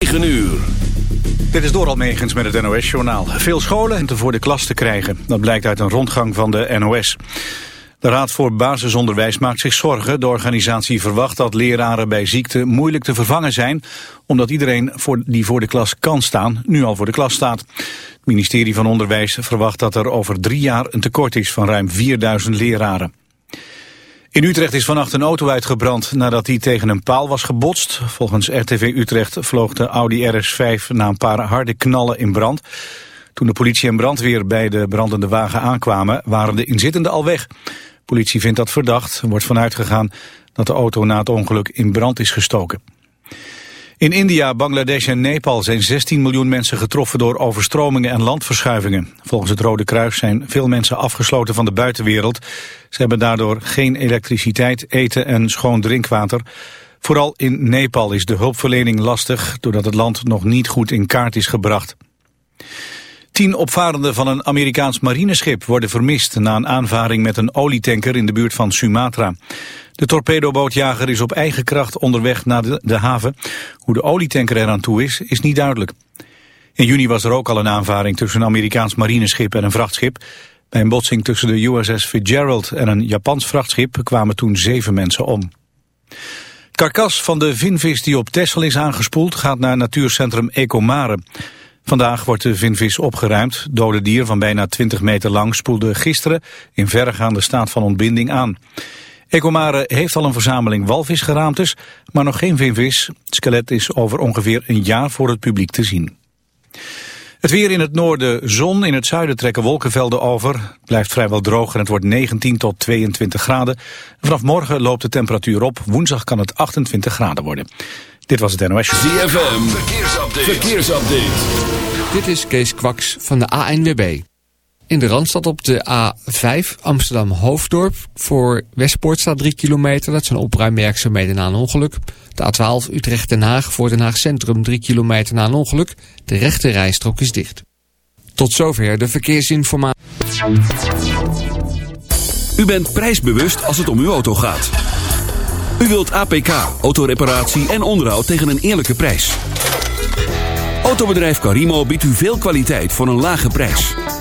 9 uur. Dit is Doral Megens met het NOS-journaal. Veel scholen te voor de klas te krijgen. Dat blijkt uit een rondgang van de NOS. De Raad voor Basisonderwijs maakt zich zorgen. De organisatie verwacht dat leraren bij ziekte moeilijk te vervangen zijn... omdat iedereen voor, die voor de klas kan staan, nu al voor de klas staat. Het ministerie van Onderwijs verwacht dat er over drie jaar een tekort is van ruim 4000 leraren. In Utrecht is vannacht een auto uitgebrand nadat die tegen een paal was gebotst. Volgens RTV Utrecht vloog de Audi RS5 na een paar harde knallen in brand. Toen de politie en brandweer bij de brandende wagen aankwamen, waren de inzittenden al weg. Politie vindt dat verdacht. Er wordt vanuit gegaan dat de auto na het ongeluk in brand is gestoken. In India, Bangladesh en Nepal zijn 16 miljoen mensen getroffen door overstromingen en landverschuivingen. Volgens het Rode Kruis zijn veel mensen afgesloten van de buitenwereld. Ze hebben daardoor geen elektriciteit, eten en schoon drinkwater. Vooral in Nepal is de hulpverlening lastig doordat het land nog niet goed in kaart is gebracht. Tien opvarenden van een Amerikaans marineschip worden vermist na een aanvaring met een olietanker in de buurt van Sumatra. De torpedobootjager is op eigen kracht onderweg naar de, haven. Hoe de olietanker eraan toe is, is niet duidelijk. In juni was er ook al een aanvaring tussen een Amerikaans marineschip en een vrachtschip. Bij een botsing tussen de USS Fitzgerald en een Japans vrachtschip kwamen toen zeven mensen om. Karkas van de vinvis die op Texel is aangespoeld gaat naar natuurcentrum Ecomare. Vandaag wordt de vinvis opgeruimd. Dode dier van bijna 20 meter lang spoelde gisteren in verregaande staat van ontbinding aan. Ecomare heeft al een verzameling walvisgeraamtes, maar nog geen vinvis. Het skelet is over ongeveer een jaar voor het publiek te zien. Het weer in het noorden zon, in het zuiden trekken wolkenvelden over. Het blijft vrijwel droog en het wordt 19 tot 22 graden. Vanaf morgen loopt de temperatuur op. Woensdag kan het 28 graden worden. Dit was het NOS. ZFM, verkeersupdate. verkeersupdate. Dit is Kees Kwaks van de ANWB. In de Randstad op de A5 Amsterdam-Hoofddorp. Voor Westpoort staat 3 kilometer. Dat zijn opruimwerkzaamheden na een ongeluk. De A12 Utrecht-Den Haag voor Den Haag Centrum 3 kilometer na een ongeluk. De rechte rijstrook is dicht. Tot zover de verkeersinformatie. U bent prijsbewust als het om uw auto gaat. U wilt APK, autoreparatie en onderhoud tegen een eerlijke prijs. Autobedrijf Carimo biedt u veel kwaliteit voor een lage prijs.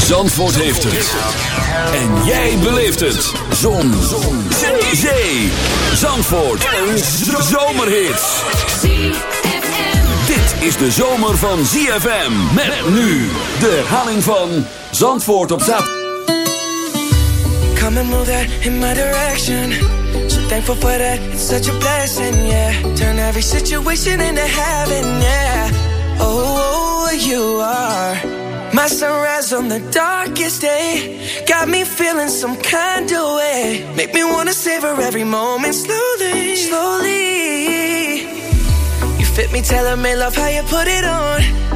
Zandvoort heeft het. En jij beleeft het. Zon. Zon. Zee. Zandvoort. Een zomerhit. Dit is de zomer van ZFM. Met nu de herhaling van Zandvoort op zaterdag. Come and move that in my direction. So thankful for that. It's such a blessing, yeah. Turn every situation into heaven, yeah. Oh, you are my sunrise on the darkest day. Got me feeling some kind of way. Make me wanna savor every moment slowly, slowly. You fit me, telling me love how you put it on.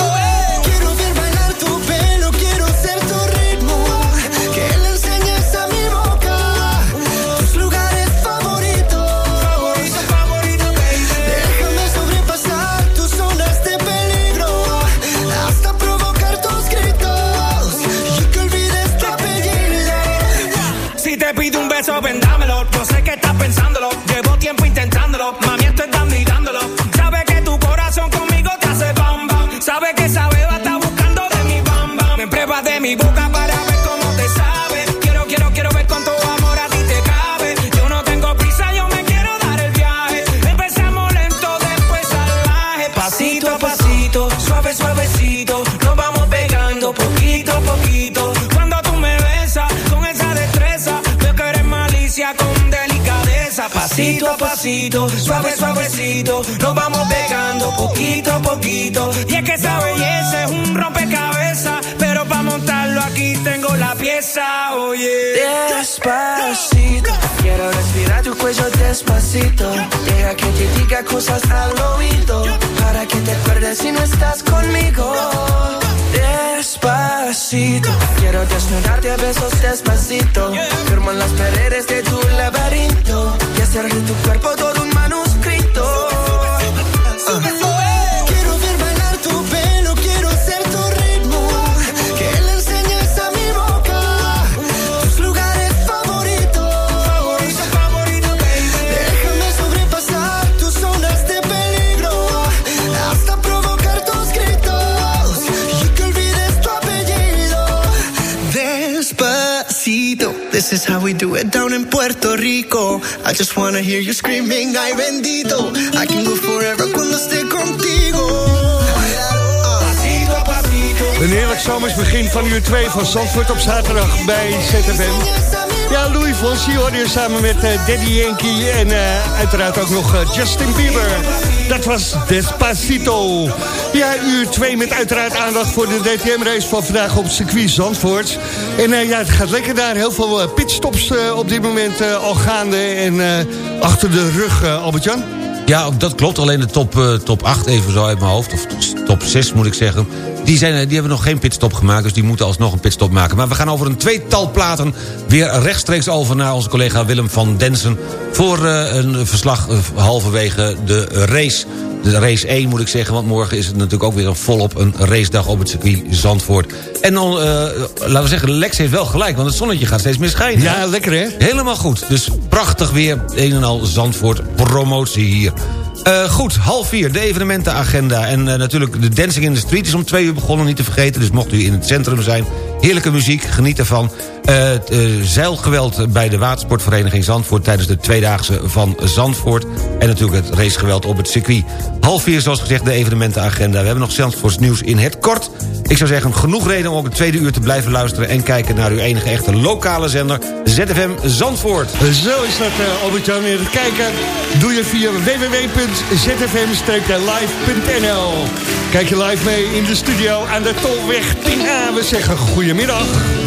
mi boca para ver cómo te sabe. Quiero, quiero, quiero ver cuánto amor a ti te cabe. Yo no tengo prisa, yo me quiero dar el viaje. Empezamos lento, después salvaje. Pasito a pasito, suave, suavecito. Pasito a pasito, suave, suavecito. Nos vamos pegando poquito a poquito. Y es que esa belleza es un rompecabezas. Pero para montarlo aquí tengo la pieza, oye. Despacito, quiero respirar tu cuello despacito. Deja que te diga cosas al oído. Para que te acuerdes si no estás conmigo. Despacito, quiero desnudarte a besos despacito. Firmo en las paredes de tu laberinto. Y hacer de tu cuerpo todo un This is how we do it down in Puerto Rico. I just wanna hear you screaming, ay bendito. I can go forever cuando esté contigo. Een heerlijk zomers begin van uur 2 van Zandvoort op zaterdag bij ZFM. Ja, Louis Fonsi hoorde je samen met eh, Daddy Yankee en eh, uiteraard ook nog eh, Justin Bieber. Dat was Despacito. Ja, uur 2 met uiteraard aandacht voor de DTM-race van vandaag op circuit Zandvoort. En ja, het gaat lekker daar. Heel veel pitstops op dit moment al gaande en achter de rug, Albert-Jan. Ja, dat klopt. Alleen de top, top 8 even zo uit mijn hoofd. Of top 6 moet ik zeggen. Die, zijn, eh, die hebben nog geen pitstop gemaakt. Dus die moeten alsnog een pitstop maken. Maar we gaan over een tweetal platen weer rechtstreeks over naar onze collega Willem van Densen. Voor eh, een verslag eh, halverwege de race. De race 1 moet ik zeggen, want morgen is het natuurlijk ook weer een volop een racedag op het circuit Zandvoort. En dan, laten we zeggen, Lex heeft wel gelijk, want het zonnetje gaat steeds meer schijnen. Ja, lekker hè? Helemaal goed. Dus prachtig weer. Een en al Zandvoort promotie hier. Eh, goed, half vier, de evenementenagenda. En eh, natuurlijk de Dancing in the Street is om twee uur begonnen, niet te vergeten. Dus mocht u in het centrum zijn, heerlijke muziek, geniet ervan. Eh, het eh, zeilgeweld bij de watersportvereniging Zandvoort... tijdens de tweedaagse van Zandvoort. En natuurlijk het racegeweld op het circuit. Half vier, zoals gezegd, de evenementenagenda. We hebben nog Zandvoorts nieuws in het kort. Ik zou zeggen, genoeg reden om ook het tweede uur te blijven luisteren... en kijken naar uw enige echte lokale zender, ZFM Zandvoort. Zo is dat, uh, Albert-Jan. En kijken doe je via www.zfm-live.nl. Kijk je live mee in de studio aan de Tolweg 10A. We zeggen goedemiddag.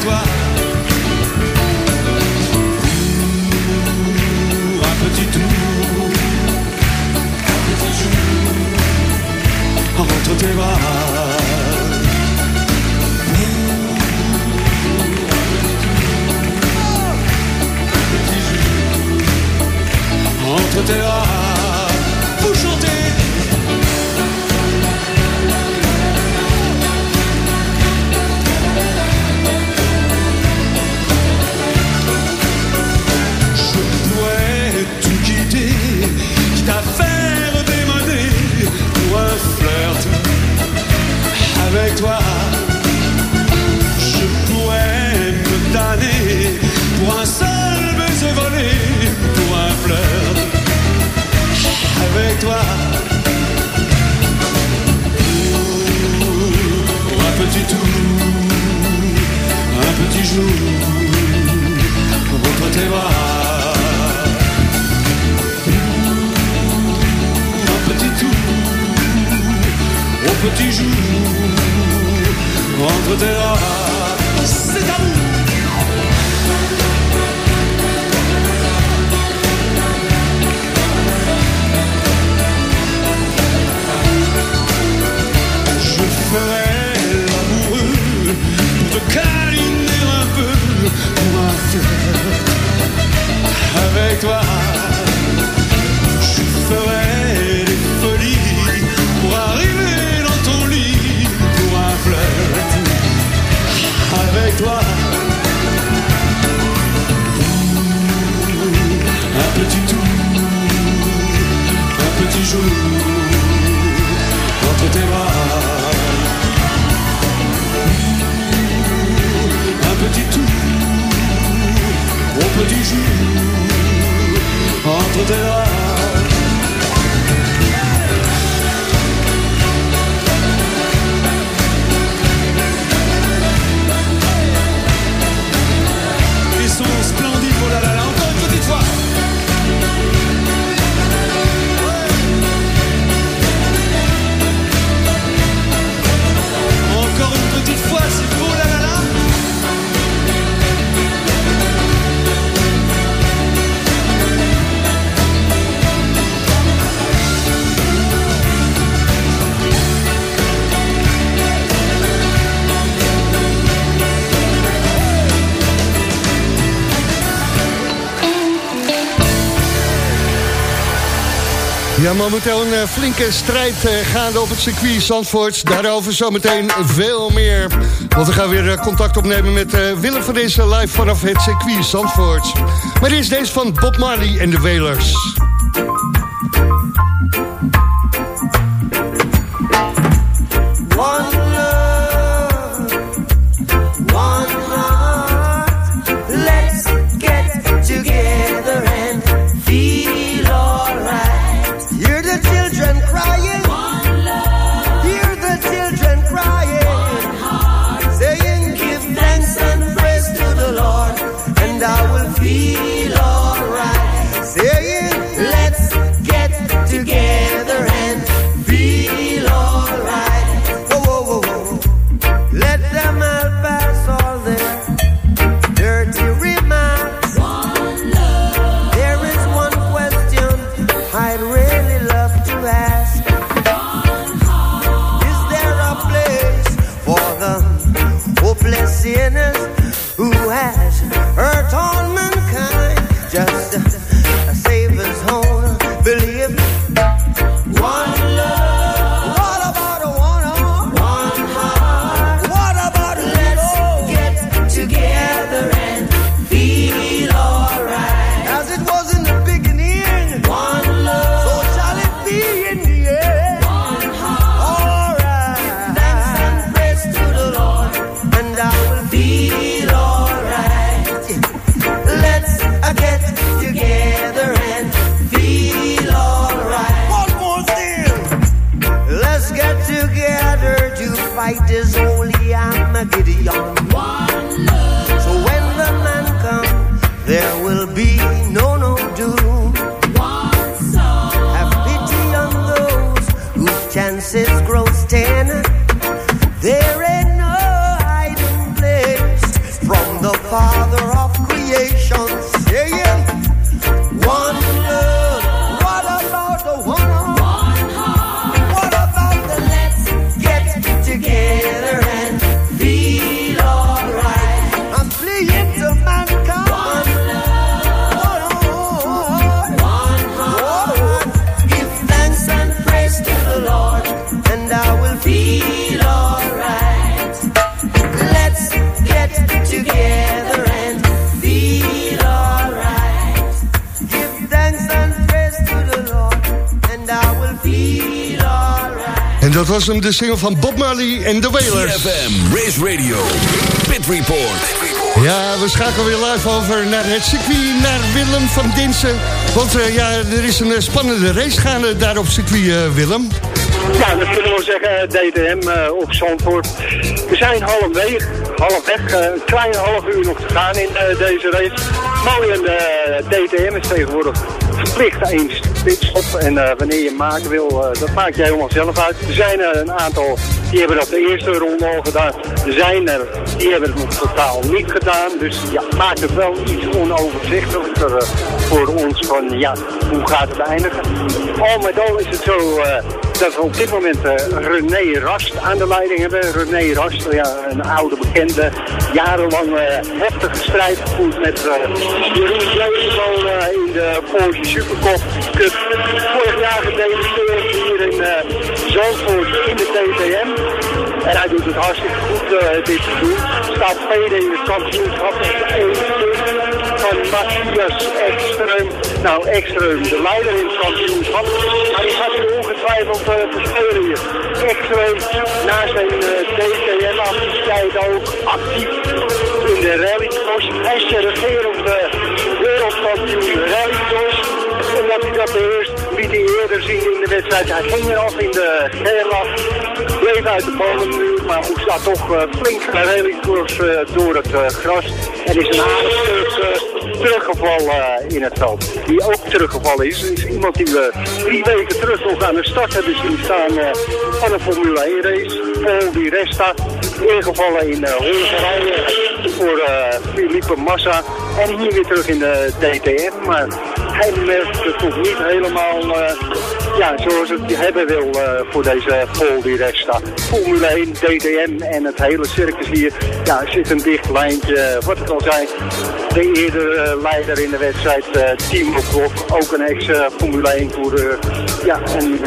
Pour un petit tour, un petit jour entre tes bras. Entre tes bras, momenteel een eh, flinke strijd eh, gaande op het circuit Zandvoort. Daarover zometeen veel meer. Want we gaan weer eh, contact opnemen met Willem van deze live vanaf het circuit Zandvoort. Maar dit is deze van Bob Marley en de Wailers. Dat was hem, de single van Bob Marley en de Wailers. CFM, Race Radio, Pit Report. Ja, we schakelen weer live over naar het circuit, naar Willem van Dinsen. Want eh, ja, er is een eh, spannende race gaande daar op circuit, eh, Willem. Ja, dat kunnen we zeggen, DTM eh, op Zandvoort. We zijn halfweg, halfweg een kleine half uur nog te gaan in deze race. Mooi en de DTM is tegenwoordig verplicht één pitstop. En eh, wanneer je maken wil, eh, dat maak je helemaal zelf uit. Er zijn er een aantal die hebben dat de eerste ronde al gedaan. Er zijn er die hebben het nog totaal niet gedaan. Dus ja, maakt het wel iets onoverzichtelijker eh, voor ons van ja, hoe gaat het eindigen. Al met al is het zo eh, dat we op dit moment eh, René Rast aan de leiding hebben. René Rast, ja, een oude bekende, jarenlang eh, heftige strijd gevoerd met eh Jeroen Bleesenboom eh, in de Porsche Supercup. Cup. Vorig jaar gedebuteerd hier in Zandvoort in de TTM. En hij doet het hartstikke goed dit seizoen. Staat tweede in het kampioenschap. Punt van Matthias Ekström. Nou, Ekström, de leider in het kampioenschap. Maar die gaat hier ongetwijfeld uh, verspelen hier. Ekström, na zijn uh, DTM-activiteit ook actief in de rallycross. Hij is de regerende wereldkampioen rallycross. Omdat hij dat beheerst, liet hij eerder zien in de wedstrijd. Hij ging eraf in de Gerlach, bleef uit de bovenmuur, maar moest daar toch uh, flink rallycross uh, door het uh, gras. En is een aardig teruggevallen in het veld. Die ook teruggevallen is, is iemand die we drie weken terug nog aan de start hebben zien staan van een Formule 1 race. Paul Di Resta, ingevallen in Hongarije voor Felipe Massa. En hier weer terug in de DTM, maar hij merkt het toch niet helemaal uh, ja, zoals het hebben wil uh, voor deze Paul die Resta. Formule 1, DTM en het hele circus hier ja, zit een dicht lijntje. Wat ik al zei, de eerdere uh, leider in de wedstrijd, Timo Klok, ook een ex-Formule 1 coureur. Ja, en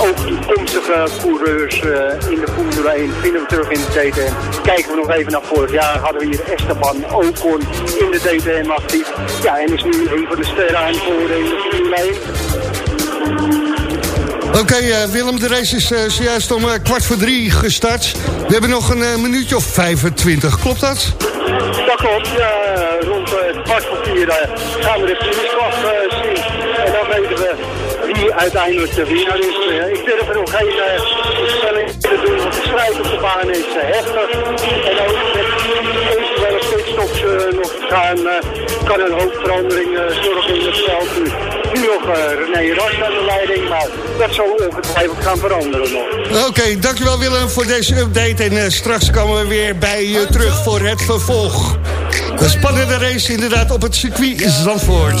ook toekomstige coureurs in de Formule 1 vinden we terug in de DTM. Kijken we nog even naar vorig jaar, hadden we hier Esteban Ocon in de DTM actief. Ja, en is nu een van de sterren aan voor in de Formule 1. Oké, okay, uh, Willem, de race is uh, zojuist om uh, kwart voor drie gestart. We hebben nog een minuutje of 25, klopt dat? Dat klopt, ja, rond kwart voor vier gaan we de finishklap zien. En dan weten we wie uiteindelijk de winnaar is. ik durf er nog geen stelling te doen, want de strijd op de baan is heftig. En ook met eventuele pitstops nog te gaan, kan een hoop verandering zorgen in het veld. Nu, nu nog René Ras aan de leiding, maar dat zal ongetwijfeld gaan veranderen nog. Oké, okay, dankjewel Willem voor deze update. En uh, straks komen we weer bij je terug voor het vervolg. Een spannende race inderdaad op het circuit Zandvoort.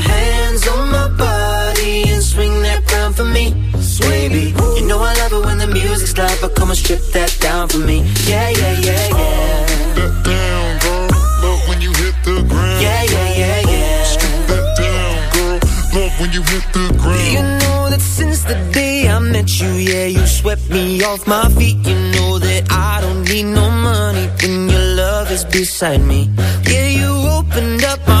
hands on my body and swing that crown for me. Baby, you know I love it when the music's loud, but come on, strip that down for me. Yeah, yeah, yeah, yeah. That down, girl. Love when you hit the ground. Yeah, yeah, yeah, yeah. Strip that down, girl. Love when you hit the ground. You know that since the day I met you, yeah, you swept me off my feet. You know that I don't need no money when your love is beside me. Yeah, you opened up my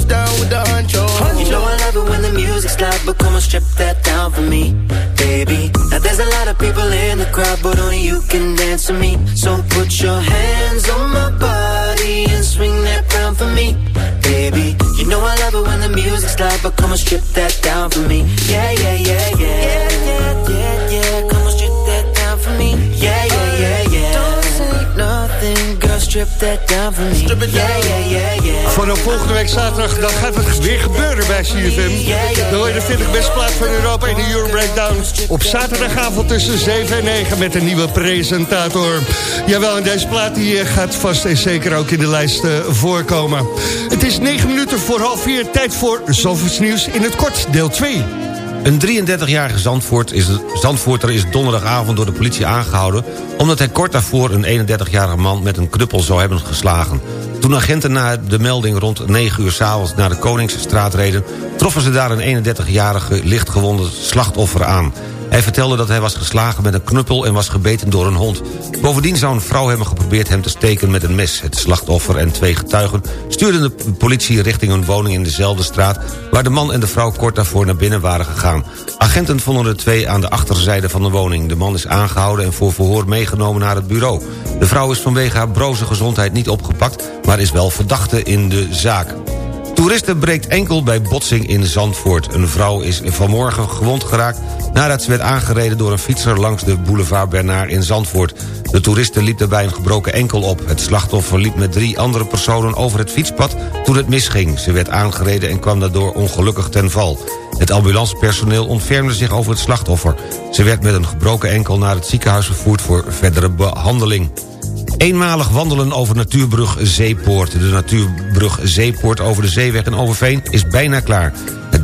goes down with the honcho. You know I love it when the music's loud, but come on, strip that down for me, baby. Now there's a lot of people in the crowd, but only you can dance to me. So put your hands on my body and swing that crown for me, baby. You know I love it when the music's loud, but come on, strip that down for me. Yeah, yeah, yeah, yeah. Yeah, yeah, yeah, yeah. Come on, strip that down for me. Yeah, yeah, yeah, yeah. Don't say no strip that down for me. Yeah, yeah, yeah, yeah. Volgende week zaterdag dan gaat het weer gebeuren bij CFM. De 40 beste plaat van Europa in de Euro Breakdown. Op zaterdagavond tussen 7 en 9 met een nieuwe presentator. Jawel, en deze plaat die eh, gaat vast en zeker ook in de lijst eh, voorkomen. Het is 9 minuten voor half 4. Tijd voor Zalvoorts nieuws in het kort, deel 2. Een 33-jarige Zandvoort Zandvoorter is donderdagavond door de politie aangehouden... omdat hij kort daarvoor een 31-jarige man met een knuppel zou hebben geslagen. Toen agenten na de melding rond 9 uur s'avonds naar de Koningsstraat reden... troffen ze daar een 31-jarige lichtgewonde slachtoffer aan. Hij vertelde dat hij was geslagen met een knuppel en was gebeten door een hond. Bovendien zou een vrouw hebben geprobeerd hem te steken met een mes. Het slachtoffer en twee getuigen stuurden de politie richting een woning in dezelfde straat... waar de man en de vrouw kort daarvoor naar binnen waren gegaan. Agenten vonden de twee aan de achterzijde van de woning. De man is aangehouden en voor verhoor meegenomen naar het bureau. De vrouw is vanwege haar broze gezondheid niet opgepakt... maar is wel verdachte in de zaak. Toeristen breekt enkel bij botsing in Zandvoort. Een vrouw is vanmorgen gewond geraakt nadat ze werd aangereden door een fietser langs de boulevard Bernard in Zandvoort. De toeristen liep daarbij een gebroken enkel op. Het slachtoffer liep met drie andere personen over het fietspad toen het misging. Ze werd aangereden en kwam daardoor ongelukkig ten val. Het ambulancepersoneel ontfermde zich over het slachtoffer. Ze werd met een gebroken enkel naar het ziekenhuis vervoerd voor verdere behandeling. Eenmalig wandelen over natuurbrug Zeepoort. De natuurbrug Zeepoort over de zeeweg in Overveen is bijna klaar.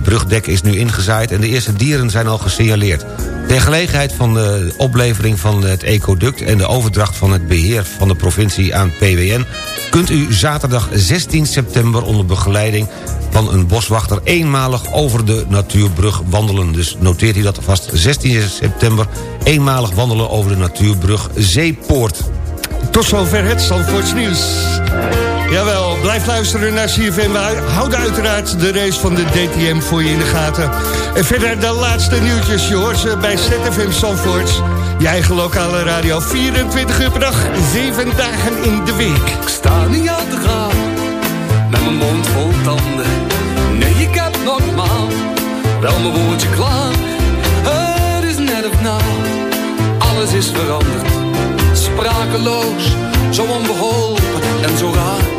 Brugdek is nu ingezaaid en de eerste dieren zijn al gesignaleerd. Ter gelegenheid van de oplevering van het ecoduct... en de overdracht van het beheer van de provincie aan PWN... kunt u zaterdag 16 september onder begeleiding van een boswachter... eenmalig over de natuurbrug wandelen. Dus noteert u dat vast 16 september... eenmalig wandelen over de natuurbrug Zeepoort. Tot zover het Zandvoorts nieuws. Jawel, blijf luisteren naar CFM. We houden uiteraard de race van de DTM voor je in de gaten. En verder de laatste nieuwtjes. Je hoort ze bij ZFM Zandvoorts. Je eigen lokale radio. 24 uur per dag, 7 dagen in de week. Ik sta niet aan te gaan, met mijn mond vol tanden. Nee, ik heb normaal, wel mijn woordje klaar. Het is net of nou, alles is veranderd. Sprakeloos, zo onbeholpen en zo raar.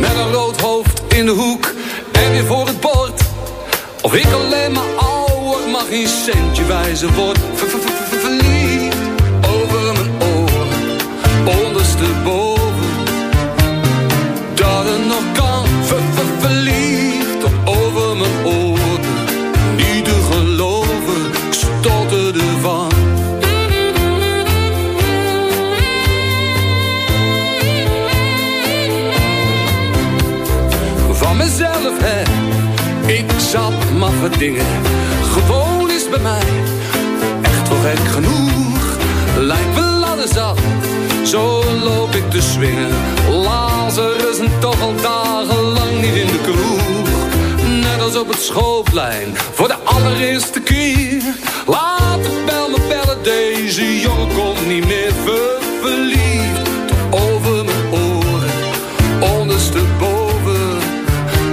Met een rood hoofd in de hoek en weer voor het bord. Of ik alleen maar ouder mag geen centje wijzen word. Ver, ver, ver, ver- Verliefd over mijn oren, ondersteboven. Dat het nog kan, ver, ver- verliefd Ik zat maffe dingen, gewoon is bij mij. Echt wel gek genoeg, lijkt wel alles zat. Zo loop ik te swingen, Lazarus en toch al dagenlang niet in de kroeg. Net als op het schoolplein, voor de allereerste keer. Laat de bel me bellen, deze jongen komt niet meer ver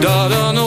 dat er nog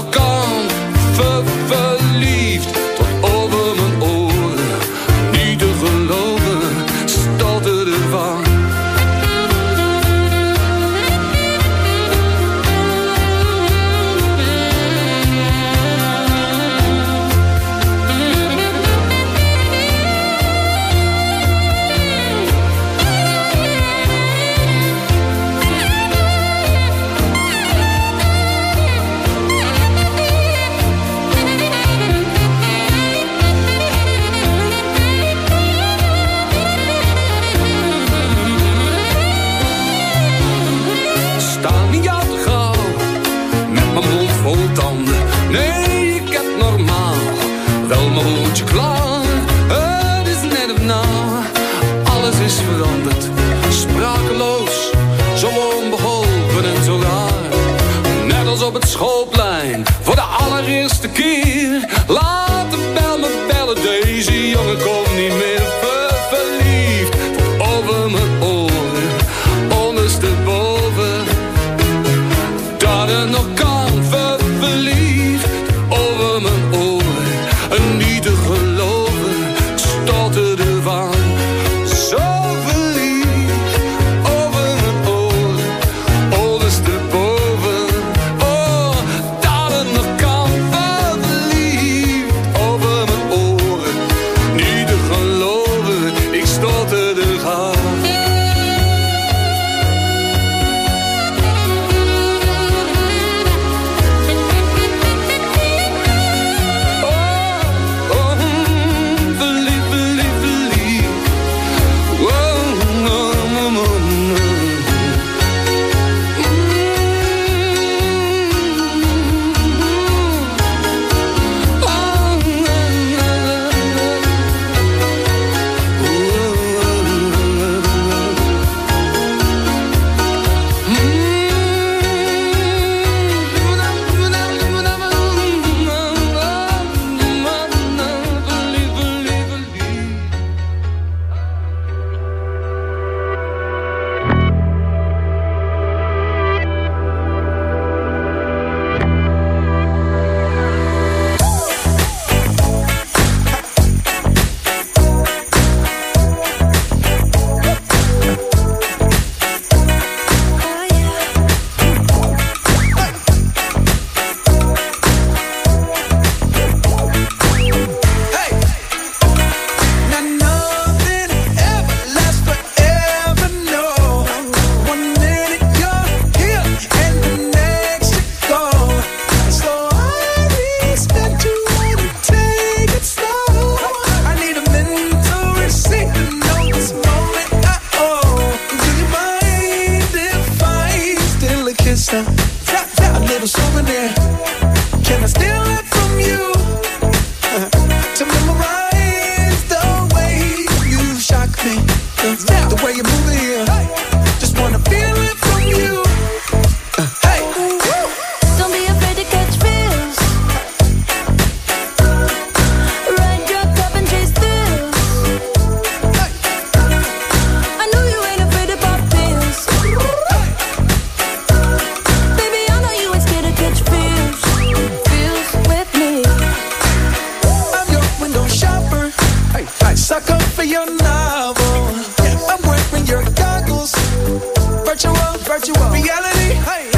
Sucker for your novel. I'm wearing your goggles. Virtual, virtual reality. Hey,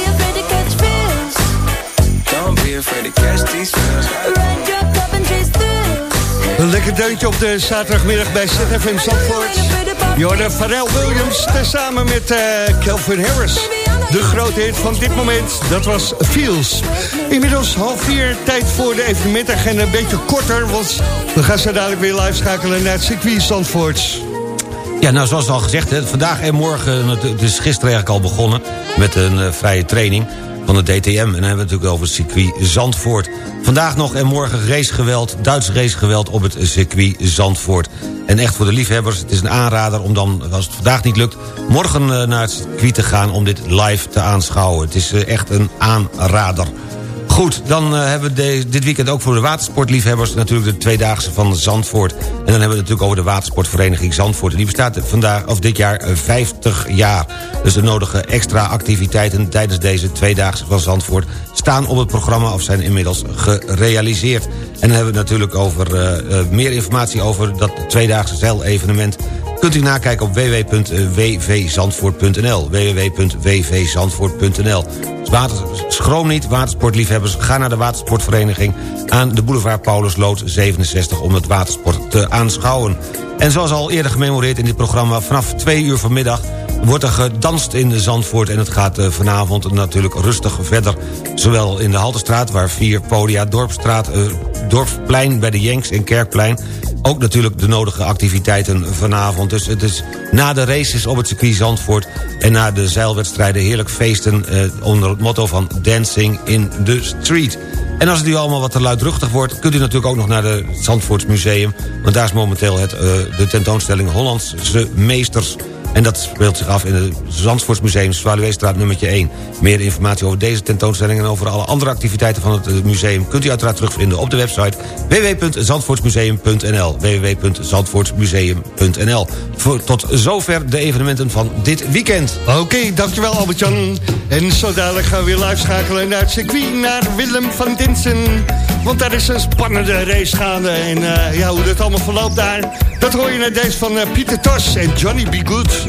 Be afraid to catch these feels. Een lekker deuntje op de zaterdagmiddag bij ZFM Zandvoort. Jordan Pharrell Williams tezamen met Kelvin Harris. De grote hit van dit moment, dat was Feels. Inmiddels half vier, tijd voor de evenementagenda. Een beetje korter, want we gaan zo dadelijk weer live schakelen naar het circuit Zandvoort. Ja, nou zoals al gezegd, hè, vandaag en morgen, het is gisteren eigenlijk al begonnen... met een eh, vrije training van de DTM. En dan hebben we het natuurlijk over het circuit Zandvoort. Vandaag nog en morgen racegeweld, Duits racegeweld op het circuit Zandvoort. En echt voor de liefhebbers, het is een aanrader om dan, als het vandaag niet lukt... morgen eh, naar het circuit te gaan om dit live te aanschouwen. Het is eh, echt een aanrader. Goed, dan eh, hebben we dit weekend ook voor de watersportliefhebbers... natuurlijk de tweedaagse van Zandvoort. En dan hebben we het natuurlijk over de watersportvereniging Zandvoort. En die bestaat vandaag, of dit jaar eh, 50 jaar. Dus de nodige extra activiteiten tijdens deze tweedaagse van Zandvoort... staan op het programma of zijn inmiddels gerealiseerd. En dan hebben we natuurlijk over eh, eh, meer informatie over dat tweedaagse zeilevenement kunt u nakijken op www.wvzandvoort.nl www.wvzandvoort.nl water, Schroom niet, watersportliefhebbers, ga naar de watersportvereniging... aan de boulevard Paulusloot 67 om het watersport te aanschouwen. En zoals al eerder gememoreerd in dit programma... vanaf twee uur vanmiddag wordt er gedanst in Zandvoort... en het gaat eh, vanavond natuurlijk rustig verder. Zowel in de Haltestraat, waar vier podia... Dorpstraat, eh, Dorpsplein bij de Jenks en Kerkplein... ook natuurlijk de nodige activiteiten vanavond. Dus het is na de races op het circuit Zandvoort... en na de zeilwedstrijden heerlijk feesten... Eh, onder het motto van Dancing in the Street. En als het u allemaal wat te luidruchtig wordt... kunt u natuurlijk ook nog naar het Zandvoorts Museum... want daar is momenteel het, de tentoonstelling Hollandse Meesters... En dat speelt zich af in het Zandvoortsmuseum Zwaluweestraat nummertje 1. Meer informatie over deze tentoonstelling en over alle andere activiteiten van het eh, museum... kunt u uiteraard terugvinden op de website www.zandvoortsmuseum.nl www.zandvoortsmuseum.nl Voor- Tot zover de evenementen van dit weekend. Oké, dankjewel Albert-Jan. En zo dadelijk gaan we weer live schakelen naar het circuit, naar Willem van Dinsen. Want daar is een spannende race gaande. En eh, ja, hoe dat allemaal verloopt daar, dat hoor je naar deze van eh, Pieter Tos en Johnny B. Good.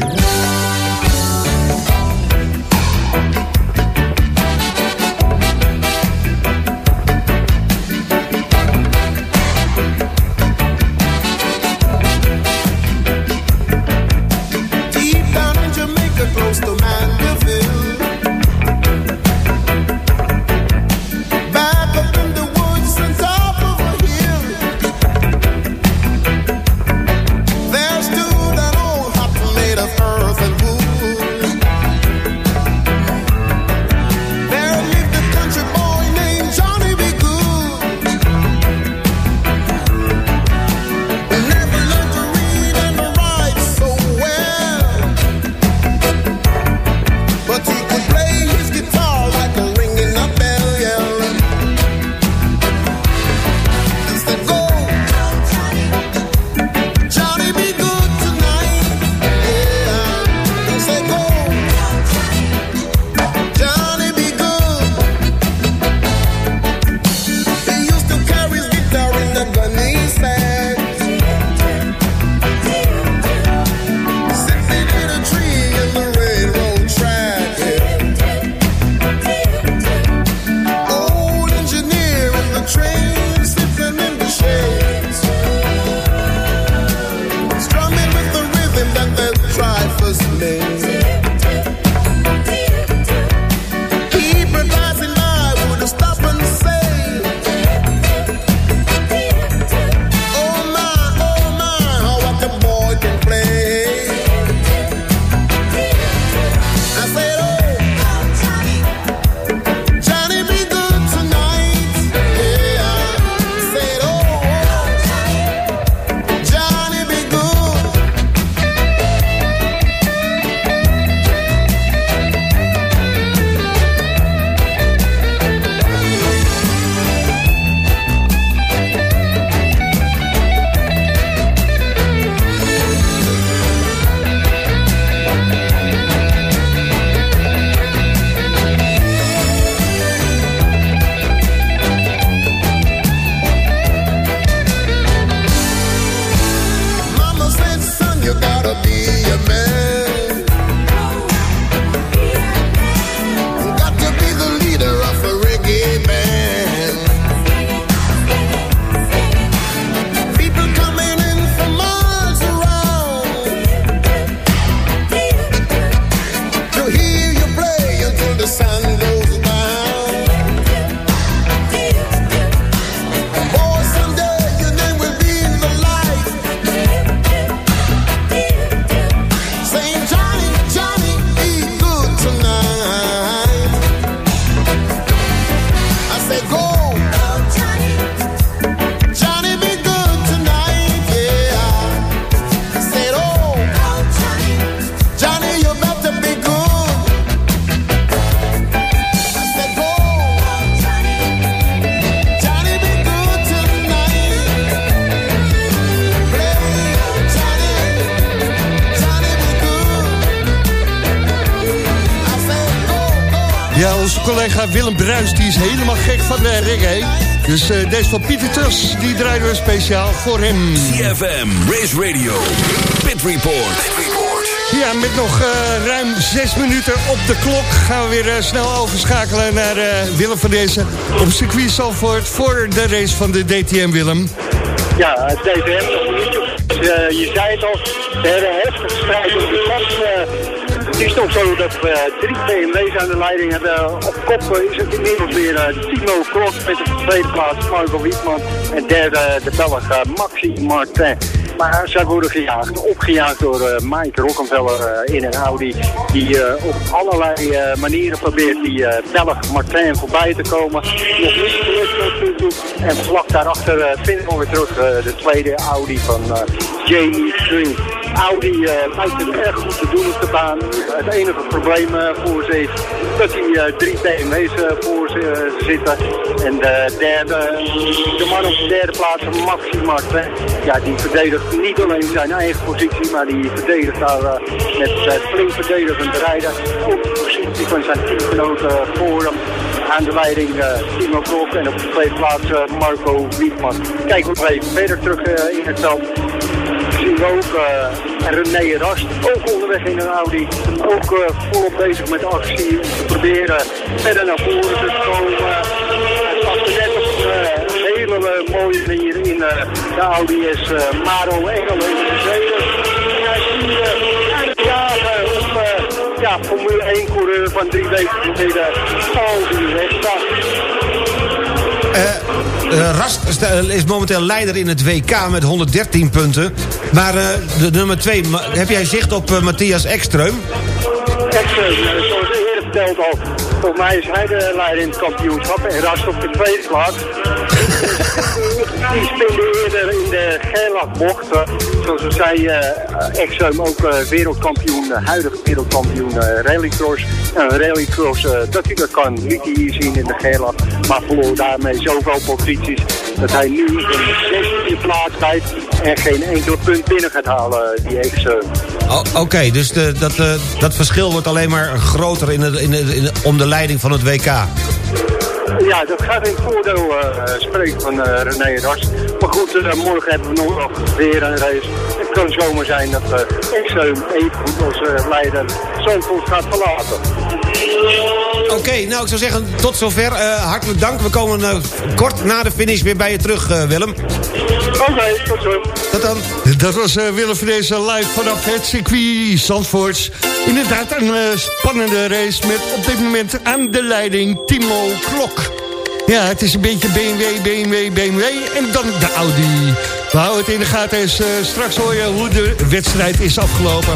Ja, onze collega Willem Bruis die is helemaal gek van de reggae. Dus eh, deze van Pieter Tros, die draaien we speciaal voor hem. CFM, Race Radio, Pit Report. Ja, met nog eh, ruim zes minuten op de klok gaan we weer eh, snel overschakelen naar eh, Willem van deze op circuit Zalvoort voor de race van de DTM Willem. Ja, DTM. Dus, eh, je zei het al, we hebben strijd op de klas. Eh, is toch zo dat we drie BMW's aan de leiding hebben. Op kop eh, is het inmiddels weer eh, Timo Klok met de tweede plaats Marco Wietman. En derde de Belg eh, Maxi Martin. Maar zij worden gejaagd, opgejaagd door eh, Mike Rockenfeller eh, in een Audi. Die eh, op allerlei eh, manieren probeert die eh, Belg Martin voorbij te komen. Nog niet. En vlak daarachter eh, vinden we weer terug eh, de tweede Audi van eh, Jamie String. Audi eh, lijkt het erg goed te doen op de baan. Het enige probleem eh, voor ze is dat hij eh, drie BMW's voor ze zitten. En de derde, de man op de derde plaats, Maxi Martin, ja, die verdedigt niet alleen zijn eigen positie, maar die verdedigt daar met flink verdedigend rijden op de positie van zijn teamgenoten voor hem. Aan de leiding Timo Klok en op de tweede plaats Marco Wietman. Kijken we even verder terug in het veld zien we ook eh, René Rast, ook onderweg in een Audi. Ook eh, volop bezig met actie om te proberen verder naar voren te komen. Hij stapte net eh, een hele mooie manier in de Audi S. Maro Engel in de. En hij het ja, Formule 1 coureur van drie weken geleden. Aldi Resta. Eh, Rast sta- is momenteel leider in het WK met 113 punten. Maar eh, de nummer 2, heb jij zicht op eh, Matthias Ekström? Eh, zoals eerder verteld al, volgens mij is hij de leider in het kampioenschap en Rast op de tweede plaats. Die speelde eerder in de Gerlach-bocht, eh, zoals we zei, eh Exxon ook eh, wereldkampioen, eh, huidig wereldkampioen eh, rallycross. Uh, rallycross, eh, dat hij dat kan, liet hier zien in de Gerlach, maar verloor daarmee zoveel posities dat hij nu in de 16e plaats rijdt en geen enkele punt binnen gaat halen, die Exxon. Oh, Oké, dus de, dat, eh, dat verschil wordt alleen maar groter in de, in de, in om de leiding van het WK. Ja, dat gaat in voordeel eh, spreken van eh, René Ras. Maar goed, morgen hebben we nog weer een race. Het kan zomaar zijn dat uh, Exeum even goed als leider Zandvoort gaat verlaten. Oké, nou ik zou zeggen tot zover. Eh, hartelijk dank. We komen eh, kort na de finish weer bij je terug, eh, Willem. Oké, tot zo. Tot dan. Dat was eh, Willem van deze live vanaf het circuit Zandvoorts. Inderdaad een spannende race met op dit moment aan de leiding Timo Klok. Ja, het is een beetje BMW, BMW, BMW en dan de Audi. We houden het in de gaten eh, straks hoor je hoe de wedstrijd is afgelopen.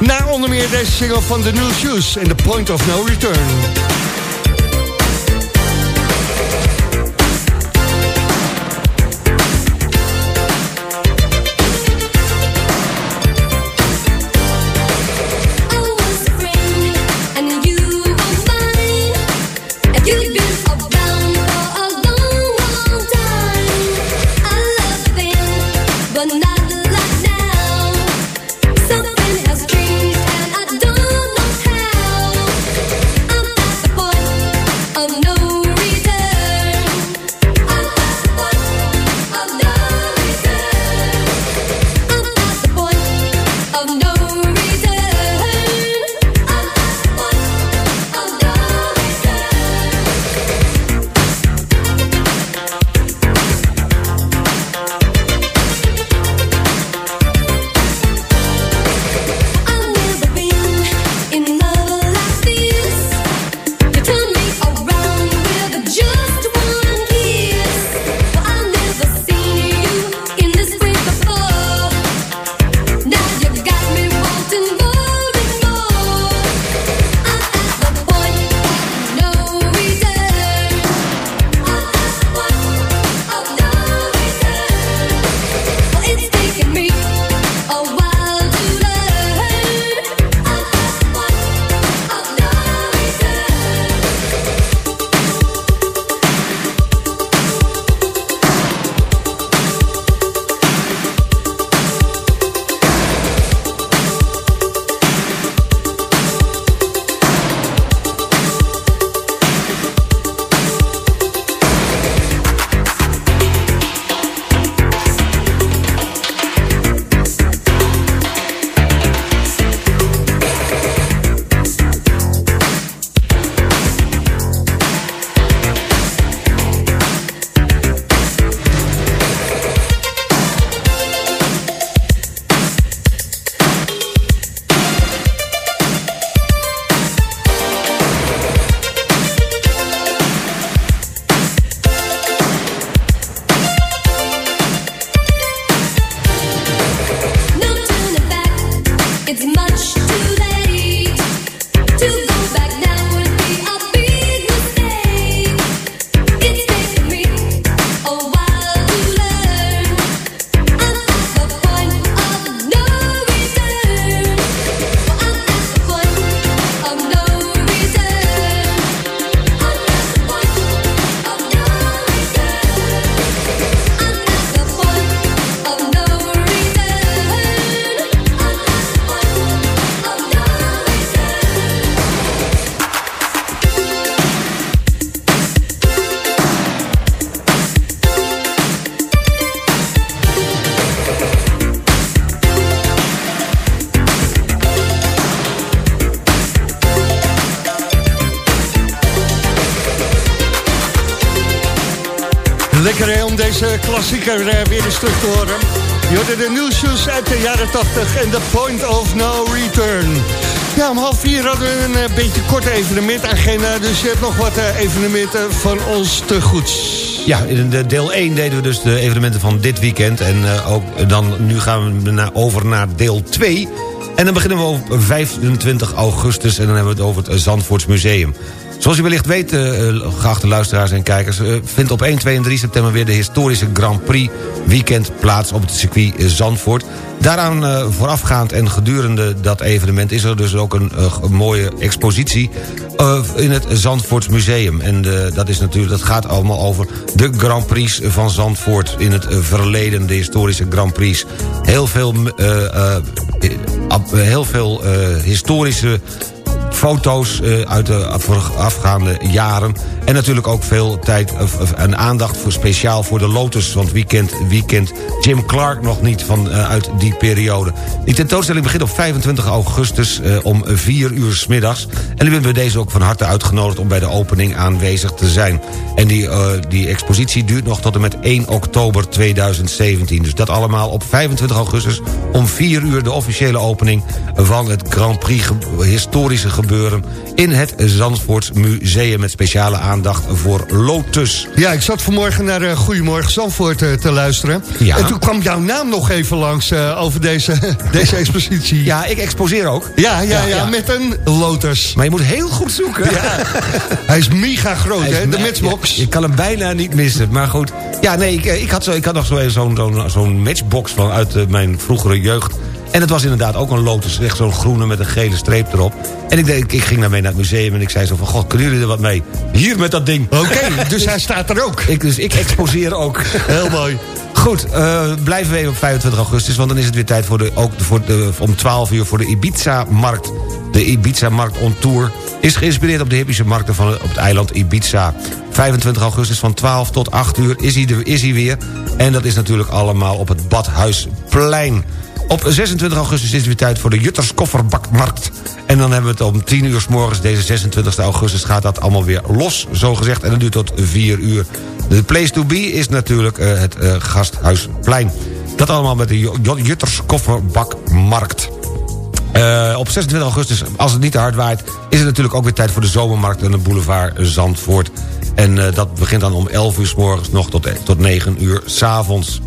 Na onder meer deze single van The New Shoes en The Point of No Return. Klassieker eh, weer eens terug te horen. Je hoorde de nieuwshoes uit de jaren 80 en The Point of No Return. Ja, om half vier hadden we een eh, beetje korte evenementagenda... dus je hebt nog wat eh, evenementen van ons te goed. Ja, in de deel 1 deden we dus de evenementen van dit weekend. En ook dan, nu gaan we over naar deel 2. En dan beginnen we op 25 augustus... en dan hebben we het over het Zandvoorts Museum. Zoals u wellicht weet, eh, eh, geachte luisteraars en kijkers... eh, vindt op 1, 2 en 3 september weer de historische Grand Prix weekend plaats op het circuit Zandvoort. Daaraan voorafgaand en gedurende dat evenement is er dus ook een, mooie expositie in het Zandvoorts Museum. En dat, is natuurlijk, dat gaat allemaal over de Grand Prix van Zandvoort in het verleden, de historische Grand Prix. Heel veel, heel veel historische foto's eh, uit de afgaande jaren. En natuurlijk ook veel tijd en aandacht voor, speciaal voor de Lotus. Want wie kent, Jim Clark nog niet van, eh, uit die periode. Die tentoonstelling begint op 25 augustus eh, om 4 uur s middags. En u bent bij deze ook van harte uitgenodigd om bij de opening aanwezig te zijn. En die, die expositie duurt nog tot en met 1 oktober 2017. Dus dat allemaal op 25 augustus om 4 uur de officiële opening van het Grand Prix historische gebeuren in het Zandvoorts Museum met speciale aandacht voor Lotus. Ja, ik zat vanmorgen naar eh, Goedemorgen Zandvoort eh, te luisteren. Ja. En toen kwam jouw naam nog even langs eh, over deze, deze expositie. Ja, ik exposeer ook. Ja, ja, ja, met een Lotus. Maar je moet heel goed zoeken. Ja. Hij is mega groot, hè, de matchbox. Je kan hem bijna niet missen. Maar goed, ja, nee, ik, ik, had, zo, ik had nog zo- zo'n zo'n zo'n matchbox van uit mijn vroegere jeugd. En het was inderdaad ook een Lotus, echt zo'n groene met een gele streep erop. En ik, denk, ik ging daarmee naar het museum en ik zei zo van... God, kunnen jullie er wat mee? Hier met dat ding. Oké, dus hij staat er ook. Ik, dus ik exposeer ook. Heel mooi. Goed, eh, blijven we even op 25 augustus... want dan is het weer tijd voor de, ook voor de, om 12 uur voor de Ibiza-markt. De Ibiza-markt on tour is geïnspireerd op de hippische markten van, op het eiland Ibiza. 25 augustus van 12 tot 8 uur is hij, er, is hij weer. En dat is natuurlijk allemaal op het Badhuisplein. Op 26 augustus is het weer tijd voor de Jutters Kofferbakmarkt. En dan hebben we het om 10 uur s morgens, deze 26 augustus... gaat dat allemaal weer los, zo gezegd. En dat duurt tot 4 uur. De place to be is natuurlijk eh, het eh, Gasthuisplein. Dat allemaal met de Ju- Ju- Jutters Kofferbakmarkt. Eh, op 26 augustus, als het niet te hard waait... is het natuurlijk ook weer tijd voor de zomermarkt... en de boulevard Zandvoort. En dat begint dan om 11 uur s morgens nog tot, tot 9 uur avonds.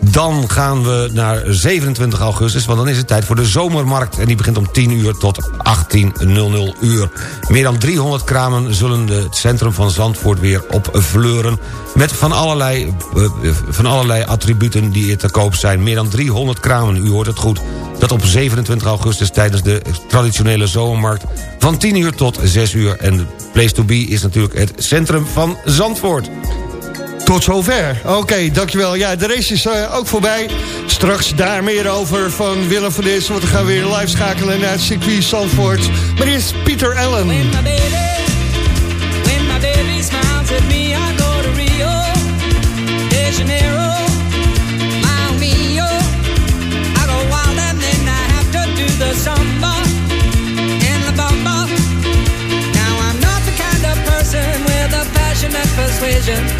Dan gaan we naar 27 augustus, want dan is het tijd voor de zomermarkt. En die begint om 10 uur tot 18.00 uur. Meer dan 300 kramen zullen het centrum van Zandvoort weer opvleuren... met van allerlei, eh, van allerlei attributen die er te koop zijn. Meer dan 300 kramen, u hoort het goed. Dat op 27 augustus tijdens de traditionele zomermarkt... van 10 uur tot 6 uur. En place to be is natuurlijk het centrum van Zandvoort. Tot zover. Oké, dankjewel. Ja, de race is eh, ook voorbij. Straks daar meer over van Willem van Dis. Want we gaan weer live schakelen naar het circuit Zandvoort. Maar eerst Pieter Allen. Kind of person with a passionate persuasion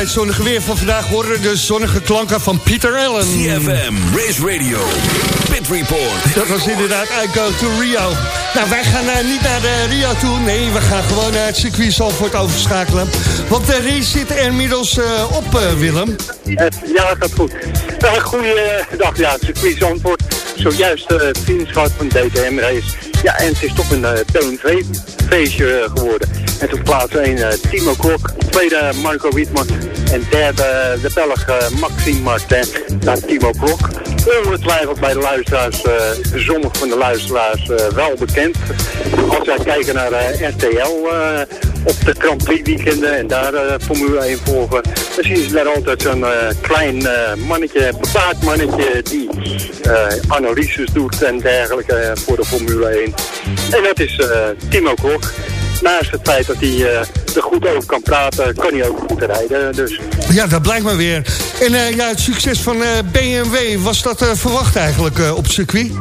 bij het zonnige weer van vandaag horen we de zonnige klanken van Pieter Allen. CFM, Race Radio, Pit Report. Dat was inderdaad I Go to Rio. Nou, wij gaan eh, niet naar de Rio toe. Nee, we gaan gewoon naar het circuit Zandvoort overschakelen. Want de race zit er inmiddels eh, op, eh, Willem. ja, gaat goed. Uh, Goeiedag, ja, het circuit Zandvoort. Zojuist uh, finish van de DTM-race. Ja, en het is toch een BMW-feestje geworden. En toen plaats 1 Timo Klok, tweede Marco Wietman en derde de Belg Maxime Martin naar Timo Klok. Ongetwijfeld bij de luisteraars, sommige van de luisteraars wel bekend. Als wij kijken naar RTL op de Grand Prix weekenden en daar Formule 1 volgen, dan zien ze daar altijd zo'n klein mannetje, bepaard mannetje die analyses doet en dergelijke voor de Formule 1. En dat is Timo Klok naast het feit dat hij uh, er goed over kan praten, kan hij ook goed rijden. Dus. Ja, dat blijkt maar weer. En ja, het succes van BMW, was dat verwacht eigenlijk op circuit?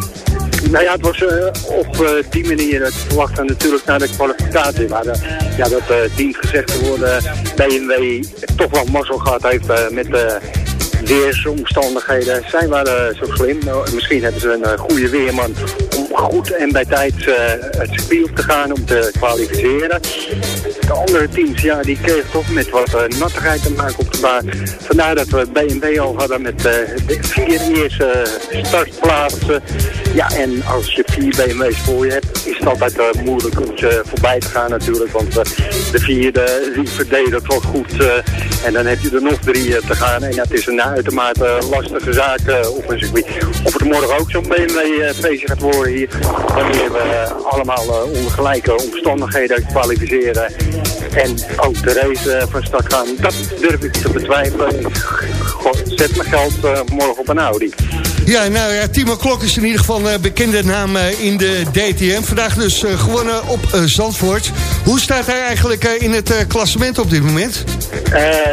Nou ja, het was op die manier het verwachten natuurlijk naar de kwalificatie. Maar ja, dat dient gezegd te worden, BMW toch wel mazzel gehad heeft met weersomstandigheden. Zij waren zo slim. Nou, misschien hebben ze een goede weerman om goed en bij tijd uh, het circuit op te gaan om te kwalificeren. De andere teams, ja, die kregen toch met wat nattigheid te maken op de baan. Vandaar dat we BMW al hadden met de vier eerste startplaatsen. Ja, en als je vier BMW's voor je hebt, is het altijd moeilijk om ze voorbij te gaan natuurlijk. Want de vierde, die verdedigt wel goed. en dan heb je er nog drie te gaan. En dat is een uitermate lastige zaak op een circuit. Of het morgen ook zo'n BMW-feestje gaat worden hier wanneer we allemaal onder gelijke omstandigheden kwalificeren en ook de race van start gaan. Dat durf ik te betwijfelen. Ik zet mijn geld morgen op een Audi. Ja, nou ja, Timo Klok is in ieder geval een bekende naam in de DTM. Vandaag dus gewonnen op Zandvoort. Hoe staat hij eigenlijk in het klassement op dit moment?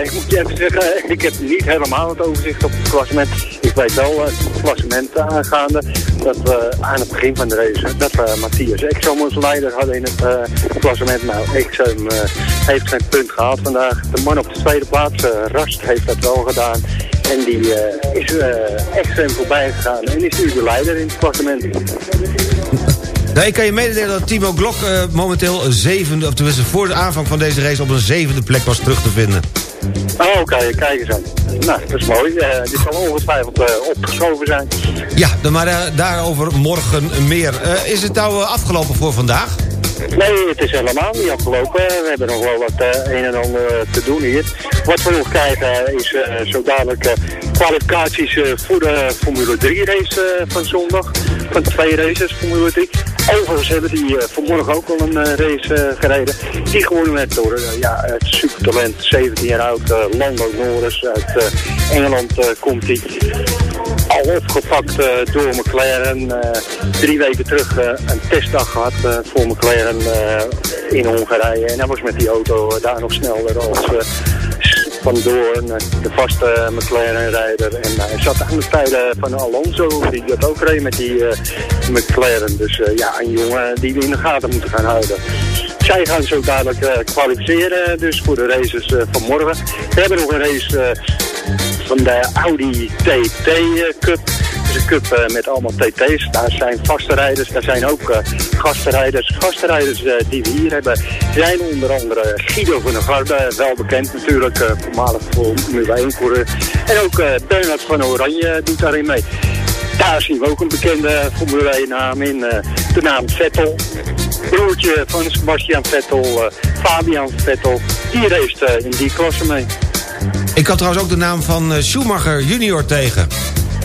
ik moet je even zeggen, ik heb niet helemaal het overzicht op het klassement. Ik weet wel het klassement aangaande dat we aan het begin van de race, dat we Matthias Exum als leider hadden in het klassement. Nou, Exum uh, heeft geen punt gehaald vandaag. De man op de tweede plaats, Rast, heeft dat wel gedaan. En die is Exum voorbij gegaan en is nu de leider in het klassement. Nou, ik kan je mededelen dat Timo Glock momenteel zevende, of tenminste voor de aanvang van deze race op een zevende plek was terug te vinden. Oh, oké, okay, kijk eens aan. Nou, dat is mooi. Uh, dit zal ongetwijfeld uh, opgeschoven zijn. Ja, maar uh, daarover morgen meer. is het nou afgelopen voor vandaag? Nee, het is helemaal niet afgelopen. We hebben nog wel wat een en ander te doen hier. Wat we nog krijgen is zo dadelijk kwalificaties voor de Formule 3 race van zondag. Van twee races Formule 3. Overigens hebben die vanmorgen ook al een race gereden. Die gewonnen werd door ja, het supertalent, 17 jaar oud, Lando Norris. Uit Engeland komt hij al opgepakt door McLaren. drie weken terug een testdag gehad voor McLaren in Hongarije. En hij was met die auto daar nog sneller als van Doorn, de vaste McLaren-rijder. En hij zat aan de tijden van Alonso, die dat ook reed met die McLaren. Dus ja, een jongen die we in de gaten moeten gaan houden. Zij gaan zo dadelijk kwalificeren, dus voor de races van morgen. We hebben nog een race van de Audi TT Cup een cup uh, met allemaal TT's. Daar zijn vaste rijders, daar zijn ook uh, gastenrijders. Gastenrijders uh, die we hier hebben zijn onder andere Guido van der Garde, wel bekend natuurlijk, voormalig Formule 1 coureur. En ook Bernard van Oranje doet daarin mee. Daar zien we ook een bekende Formule 1 naam in, de naam Vettel. Broertje van Sebastian Vettel, Fabian Vettel, die race in die klasse mee. Ik had trouwens ook de naam van Schumacher junior tegen.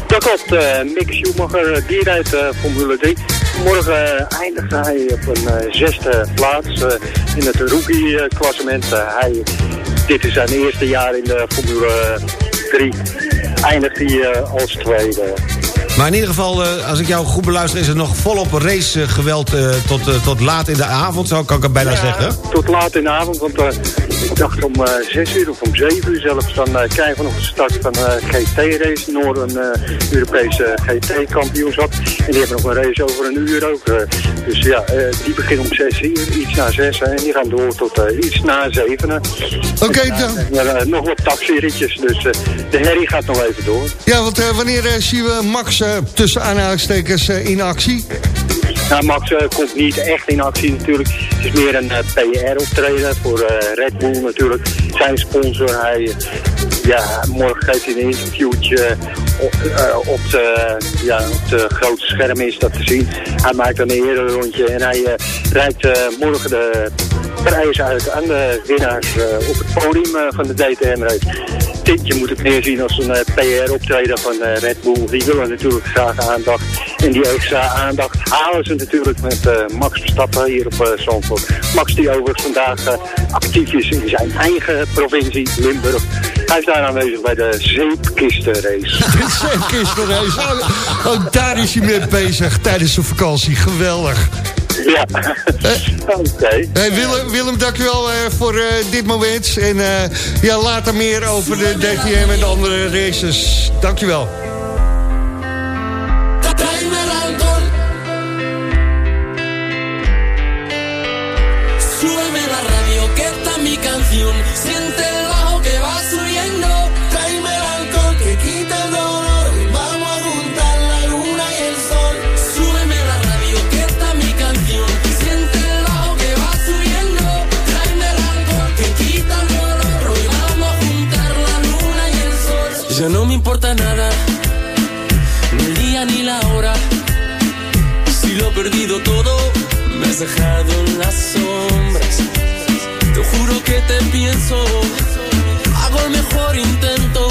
Dat klopt, uh, Mick Schumacher, die rijdt uh, Formule 3. Morgen eindigt hij op een zesde plaats in het rookie-klassement. hij, dit is zijn eerste jaar in de Formule 3. Eindigt hij als tweede. Maar in ieder geval, eh, als ik jou goed beluister... is er nog volop racegeweld eh, tot, eh, tot laat in de avond, zou kan ik het bijna Ja, zeggen. Tot laat in de avond, want eh, ik dacht om eh 6 uur of om 7 uur zelfs, dan eh, krijgen we nog de start van eh GT-race. Noord een eh, Europese GT-kampioenschap. En die hebben nog een race over een uur ook. eh. dus ja, eh, die beginnen om 6 uur, iets na 6 en die gaan door tot eh, iets na 7. Oké, dan. Ja, eh, nog wat taxiritjes, dus eh, de herrie gaat nog even door. Ja, want eh, wanneer eh, zien we Max eh, tussen aanhalingstekens eh, in actie? Nou, Max eh, komt niet echt in actie natuurlijk. Het is meer een PR-optreden voor Red Bull natuurlijk. Zijn sponsor. Hij, ja, morgen geeft hij een interviewtje op, eh, op, de, ja, op de grote scherm is dat te zien. Hij maakt dan een rondje en hij eh, reikt morgen de prijs uit aan de winnaars op het podium van de DTM-race. Tintje moet het meer zien als een eh, PR-optreden van eh, Red Bull. Die willen natuurlijk graag aandacht. En die extra aandacht halen ze natuurlijk met eh, Max Verstappen hier op Zandvoort. Max die overigens vandaag actief is in zijn eigen provincie, Limburg. Hij is daar aanwezig bij de zeepkistenrace. Zeepkistenrace. Oh, Ook daar is hij mee bezig tijdens zijn vakantie. Geweldig. Ja, oké. Hey, Willem, Willem, dankjewel eh voor eh, dit moment. En eh, ja, later meer over de DTM en de andere races. Dankjewel. Perdido todo, me has dejado en las sombras. Te juro que te pienso, hago el mejor intento.